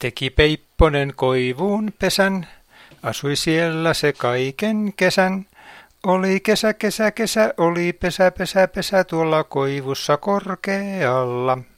Teki Peipponen koivuun pesän, asui siellä se kaiken kesän. Oli kesä, kesä, kesä, oli pesä, pesä, pesä tuolla koivussa korkealla.